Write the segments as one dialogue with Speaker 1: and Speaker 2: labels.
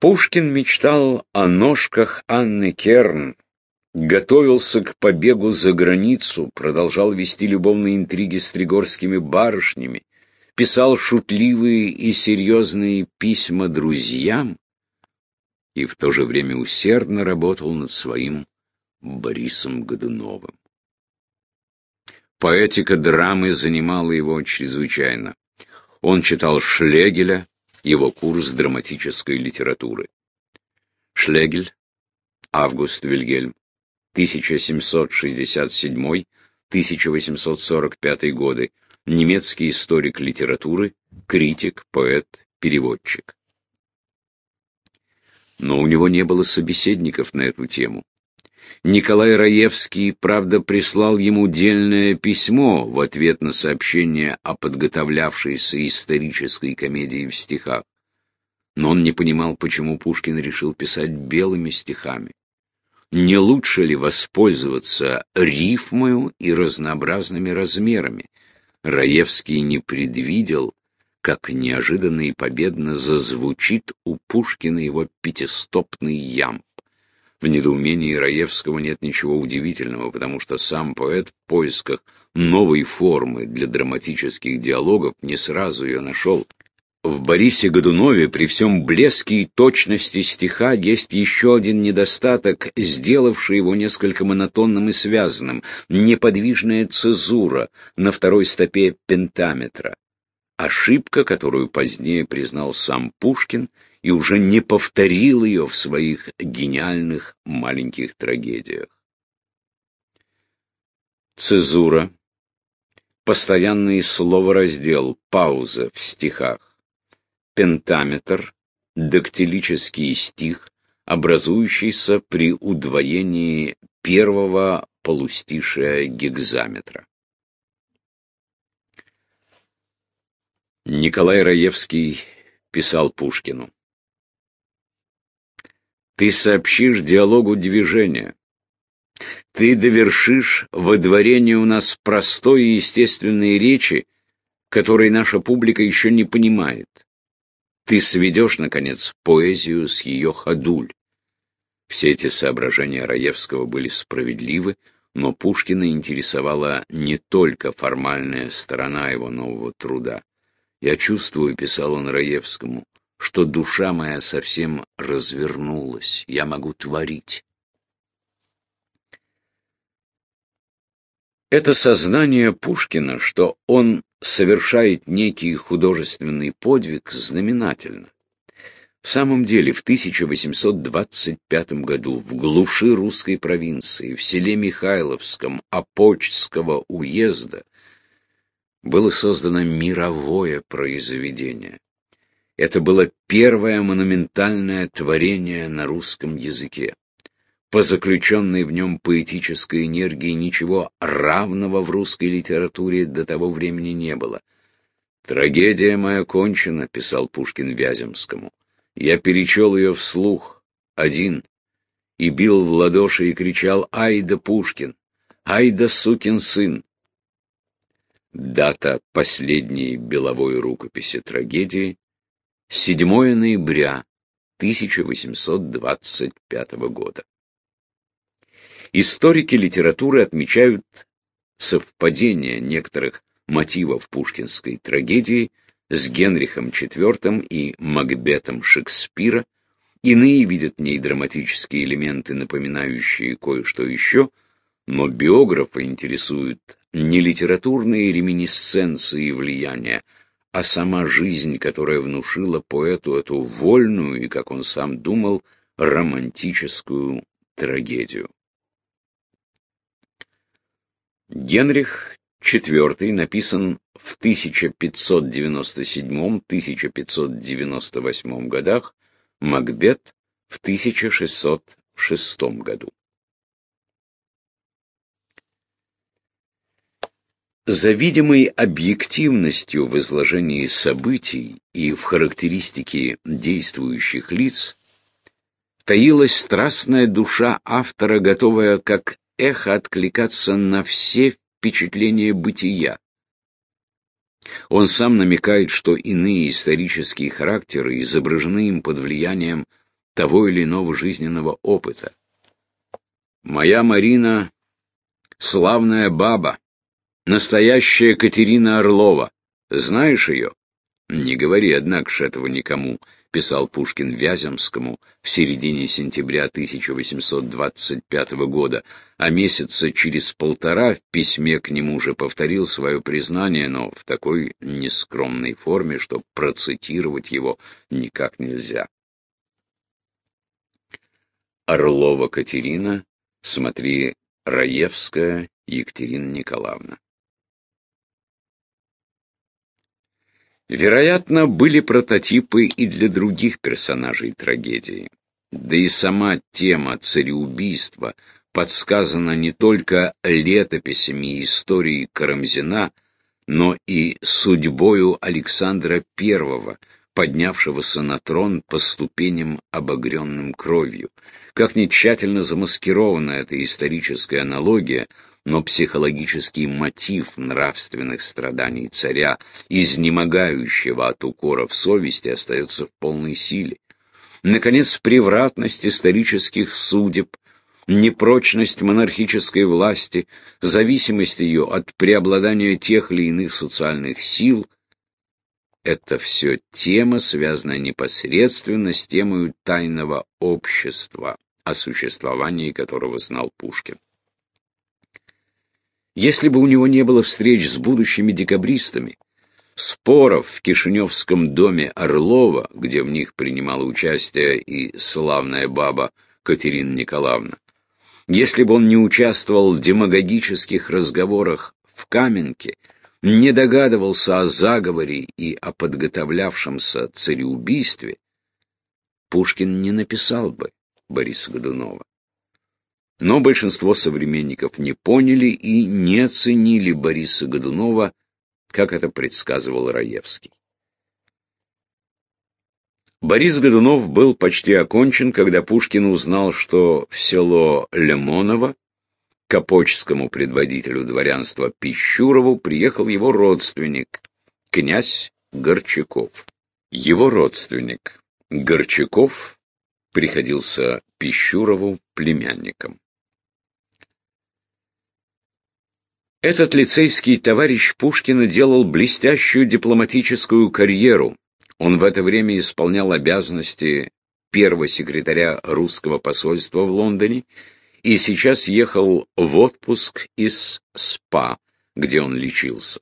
Speaker 1: Пушкин мечтал о ножках Анны Керн, готовился к побегу за границу, продолжал вести любовные интриги с тригорскими барышнями, писал шутливые и серьезные письма друзьям и в то же время усердно работал над своим Борисом Годуновым. Поэтика драмы занимала его чрезвычайно. Он читал Шлегеля, его курс драматической литературы. Шлегель, Август Вильгельм, 1767-1845 годы, немецкий историк литературы, критик, поэт, переводчик. Но у него не было собеседников на эту тему. Николай Раевский, правда, прислал ему дельное письмо в ответ на сообщение о подготовлявшейся исторической комедии в стихах. Но он не понимал, почему Пушкин решил писать белыми стихами. Не лучше ли воспользоваться рифмою и разнообразными размерами? Раевский не предвидел, как неожиданно и победно зазвучит у Пушкина его пятистопный ямб. В недоумении Раевского нет ничего удивительного, потому что сам поэт в поисках новой формы для драматических диалогов не сразу ее нашел. В Борисе Годунове при всем блеске и точности стиха есть еще один недостаток, сделавший его несколько монотонным и связанным — неподвижная цезура на второй стопе пентаметра. Ошибка, которую позднее признал сам Пушкин и уже не повторил ее в своих гениальных маленьких трагедиях. Цезура, постоянный словораздел, пауза в стихах пентаметр, дактилический стих, образующийся при удвоении первого полустишия гекзаметра. Николай Раевский писал Пушкину. Ты сообщишь диалогу движения. Ты довершишь водворение у нас простой и естественной речи, которой наша публика еще не понимает. Ты сведешь, наконец, поэзию с ее ходуль. Все эти соображения Раевского были справедливы, но Пушкина интересовала не только формальная сторона его нового труда. «Я чувствую», — писал он Раевскому, — «что душа моя совсем развернулась, я могу творить». Это сознание Пушкина, что он совершает некий художественный подвиг, знаменательно. В самом деле, в 1825 году в глуши русской провинции, в селе Михайловском Апочского уезда, было создано мировое произведение. Это было первое монументальное творение на русском языке. По заключенной в нем поэтической энергии ничего равного в русской литературе до того времени не было. «Трагедия моя кончена», — писал Пушкин Вяземскому. «Я перечел ее вслух, один, и бил в ладоши и кричал «Ай да Пушкин! Ай да сукин сын!» Дата последней беловой рукописи трагедии — 7 ноября 1825 года. Историки литературы отмечают совпадение некоторых мотивов пушкинской трагедии с Генрихом IV и Макбетом Шекспира, иные видят в ней драматические элементы, напоминающие кое-что еще, но биографа интересуют не литературные реминисценции и влияния, а сама жизнь, которая внушила поэту эту вольную и, как он сам думал, романтическую трагедию. Генрих IV написан в 1597-1598 годах, Макбет в 1606 году. За видимой объективностью в изложении событий и в характеристике действующих лиц таилась страстная душа автора, готовая как эхо откликаться на все впечатления бытия. Он сам намекает, что иные исторические характеры изображены им под влиянием того или иного жизненного опыта. Моя Марина — славная баба, настоящая Катерина Орлова. Знаешь ее? Не говори, однако ж, этого никому, писал Пушкин Вяземскому в середине сентября 1825 года, а месяца через полтора в письме к нему же повторил свое признание, но в такой нескромной форме, что процитировать его никак нельзя. Орлова Катерина, смотри, Раевская Екатерина Николаевна. Вероятно, были прототипы и для других персонажей трагедии. Да и сама тема цареубийства подсказана не только летописями и историей Карамзина, но и судьбою Александра I, поднявшегося на трон по ступеням, обогренным кровью. Как ни тщательно замаскирована эта историческая аналогия, но психологический мотив нравственных страданий царя, изнемогающего от укоров совести, остается в полной силе. Наконец, превратность исторических судеб, непрочность монархической власти, зависимость ее от преобладания тех или иных социальных сил – это все тема, связанная непосредственно с темой тайного общества, о существовании которого знал Пушкин. Если бы у него не было встреч с будущими декабристами, споров в Кишиневском доме Орлова, где в них принимала участие и славная баба Катерина Николаевна, если бы он не участвовал в демагогических разговорах в Каменке, не догадывался о заговоре и о подготовлявшемся цареубийстве, Пушкин не написал бы Бориса Годунова. Но большинство современников не поняли и не оценили Бориса Годунова, как это предсказывал Раевский. Борис Годунов был почти окончен, когда Пушкин узнал, что в село Лемоново к опочскому предводителю дворянства Пищурову приехал его родственник, князь Горчаков. Его родственник Горчаков приходился Пищурову племянником. Этот лицейский товарищ Пушкина делал блестящую дипломатическую карьеру. Он в это время исполнял обязанности первого секретаря русского посольства в Лондоне и сейчас ехал в отпуск из СПА, где он лечился.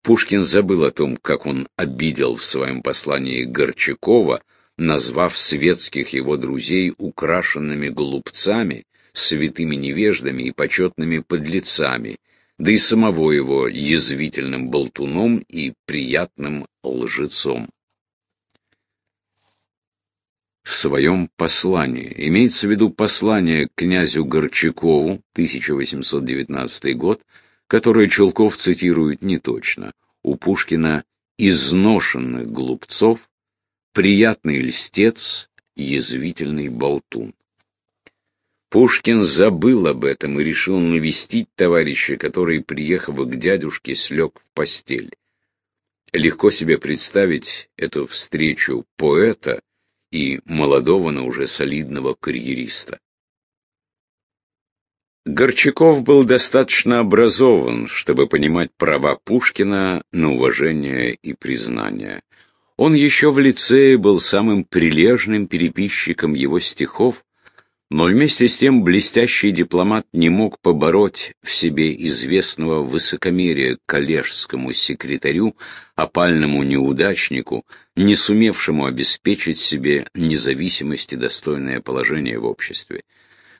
Speaker 1: Пушкин забыл о том, как он обидел в своем послании Горчакова, назвав светских его друзей украшенными глупцами, святыми невеждами и почетными подлецами, да и самого его язвительным болтуном и приятным лжецом в своем послании. Имеется в виду послание князю Горчакову, 1819 год, которое Чулков цитирует неточно. У Пушкина изношенных глупцов, приятный льстец, язвительный болтун. Пушкин забыл об этом и решил навестить товарища, который, приехав к дядюшке, слег в постель. Легко себе представить эту встречу поэта и молодого, но уже солидного карьериста. Горчаков был достаточно образован, чтобы понимать права Пушкина на уважение и признание. Он еще в лицее был самым прилежным переписчиком его стихов, но вместе с тем блестящий дипломат не мог побороть в себе известного высокомерия коллежскому секретарю, опальному неудачнику, не сумевшему обеспечить себе независимость и достойное положение в обществе.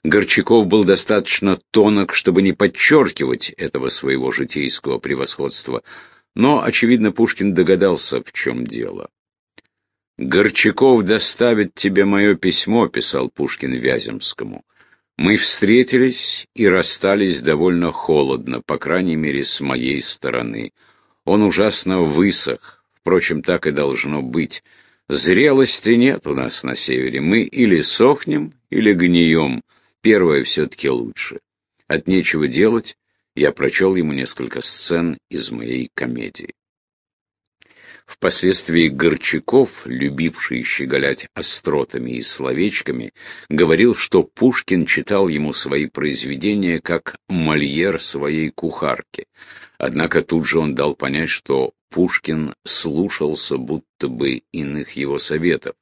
Speaker 1: Горчаков был достаточно тонок, чтобы не подчеркивать этого своего житейского превосходства, но, очевидно, Пушкин догадался, в чем дело. «Горчаков доставит тебе мое письмо», — писал Пушкин Вяземскому. «Мы встретились и расстались довольно холодно, по крайней мере, с моей стороны. Он ужасно высох, впрочем, так и должно быть. Зрелости нет у нас на севере. Мы или сохнем, или гнием. Первое все-таки лучше. От нечего делать я прочел ему несколько сцен из моей комедии. Впоследствии Горчаков, любивший щеголять остротами и словечками, говорил, что Пушкин читал ему свои произведения как Мольер своей кухарки. Однако тут же он дал понять, что Пушкин слушался будто бы иных его советов.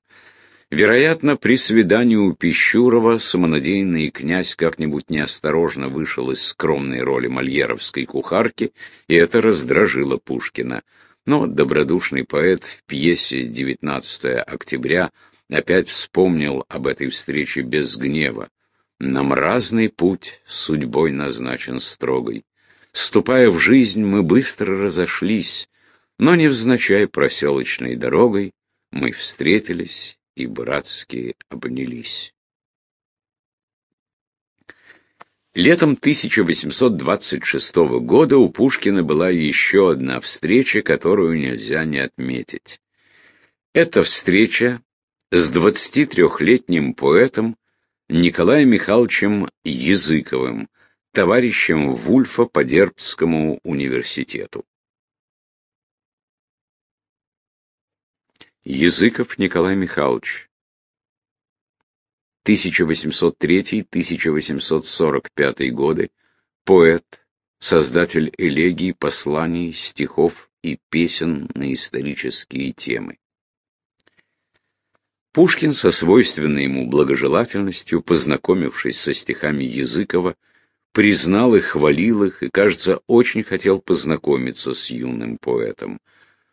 Speaker 1: Вероятно, при свидании у Пищурова самонадеянный князь как-нибудь неосторожно вышел из скромной роли мольеровской кухарки, и это раздражило Пушкина. Но добродушный поэт в пьесе «19 октября» опять вспомнил об этой встрече без гнева. «Нам разный путь судьбой назначен строгой. Ступая в жизнь, мы быстро разошлись, но невзначай проселочной дорогой мы встретились и братски обнялись». Летом 1826 года у Пушкина была еще одна встреча, которую нельзя не отметить. Эта встреча с 23-летним поэтом Николаем Михайловичем Языковым, товарищем Вульфа по Дербцкому университету. Языков Николай Михайлович 1803-1845 годы, поэт, создатель элегий, посланий, стихов и песен на исторические темы. Пушкин со свойственной ему благожелательностью, познакомившись со стихами Языкова, признал их, хвалил их и, кажется, очень хотел познакомиться с юным поэтом.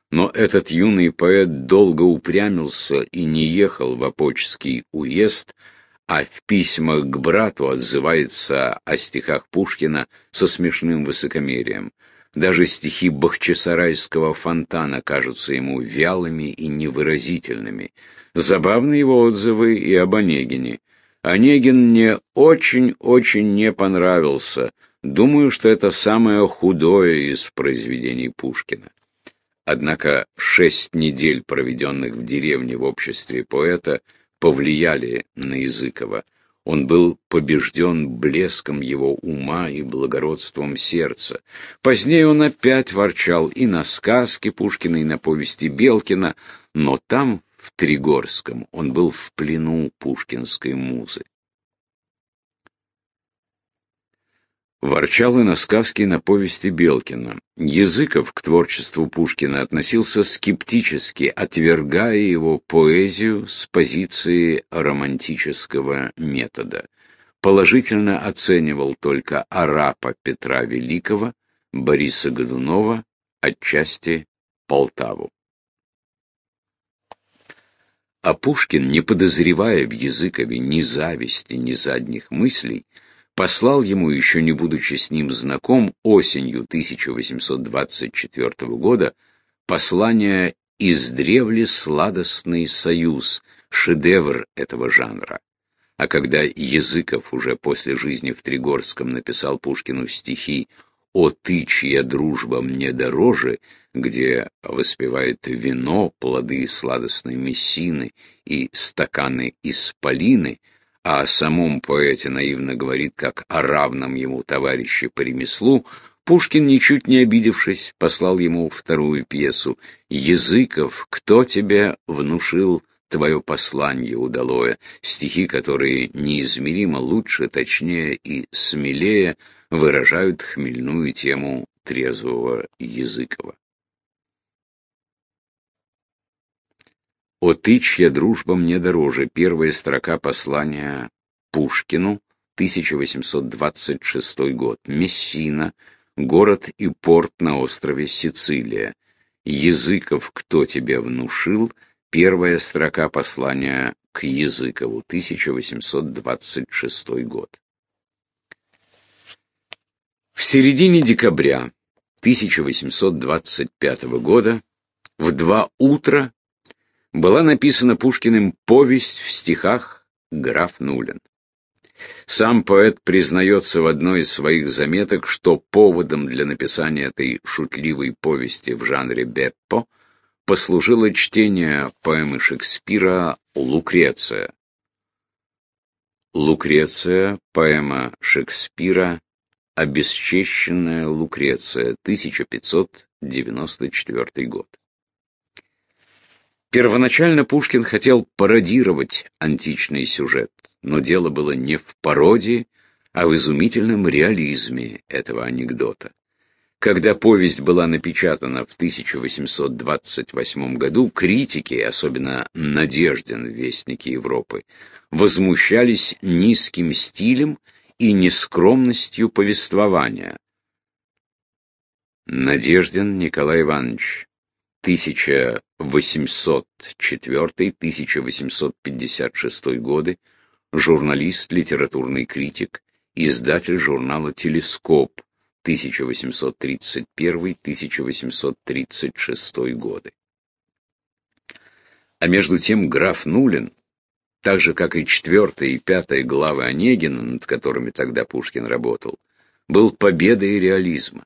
Speaker 1: Но этот юный поэт долго упрямился и не ехал в Апочский уезд, а в письмах к брату отзывается о стихах Пушкина со смешным высокомерием. Даже стихи Бахчисарайского фонтана кажутся ему вялыми и невыразительными. Забавны его отзывы и об Онегине. Онегин мне очень-очень не понравился. Думаю, что это самое худое из произведений Пушкина. Однако шесть недель, проведенных в деревне в обществе поэта, повлияли на Языкова. Он был побежден блеском его ума и благородством сердца. Позднее он опять ворчал и на сказки Пушкина, и на повести Белкина, но там, в Тригорском, он был в плену пушкинской музы. Ворчал и на сказки и на повести Белкина. Языков к творчеству Пушкина относился скептически, отвергая его поэзию с позиции романтического метода. Положительно оценивал только арапа Петра Великого, Бориса Годунова, отчасти Полтаву. А Пушкин, не подозревая в Языкове ни зависти, ни задних мыслей, послал ему, еще не будучи с ним знаком, осенью 1824 года послание «Издревле сладостный союз», шедевр этого жанра. А когда Языков уже после жизни в Тригорском написал Пушкину стихи «О ты, чья дружба мне дороже», где воспевает вино, плоды сладостной мессины и стаканы исполины, а о самом поэте наивно говорит, как о равном ему товарище по ремеслу, Пушкин, ничуть не обидевшись, послал ему вторую пьесу «Языков, кто тебе внушил твое послание удалое?» стихи, которые неизмеримо лучше, точнее и смелее выражают хмельную тему трезвого Языкова. «О ты, чья дружба мне дороже» — первая строка послания Пушкину, 1826 год. Мессина, город и порт на острове Сицилия. Языков «Кто тебя внушил?» Первая строка послания к Языкову, 1826 год. В середине декабря 1825 года в два утра была написана Пушкиным повесть в стихах «Граф Нулин». Сам поэт признается в одной из своих заметок, что поводом для написания этой шутливой повести в жанре Беппо послужило чтение поэмы Шекспира «Лукреция». «Лукреция» — поэма Шекспира «Обесчещенная Лукреция», 1594 год. Первоначально Пушкин хотел пародировать античный сюжет, но дело было не в пародии, а в изумительном реализме этого анекдота. Когда повесть была напечатана в 1828 году, критики, особенно Надеждин в Вестнике Европы, возмущались низким стилем и нескромностью повествования. Надеждин Николай Иванович, 1804-1856 годы, журналист, литературный критик, издатель журнала «Телескоп» 1831-1836 годы. А между тем граф Нулин, так же как и четвертая и пятая главы Онегина, над которыми тогда Пушкин работал, был победой реализма.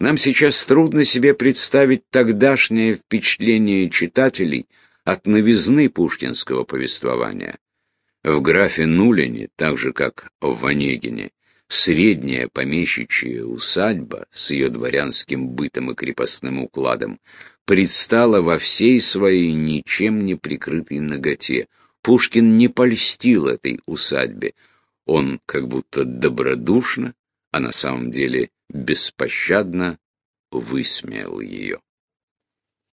Speaker 1: Нам сейчас трудно себе представить тогдашнее впечатление читателей от новизны пушкинского повествования. В графе Нулине, так же как в Онегине, средняя помещичья усадьба с ее дворянским бытом и крепостным укладом предстала во всей своей ничем не прикрытой ноготе. Пушкин не польстил этой усадьбе. Он как будто добродушно, а на самом деле беспощадно высмеял ее.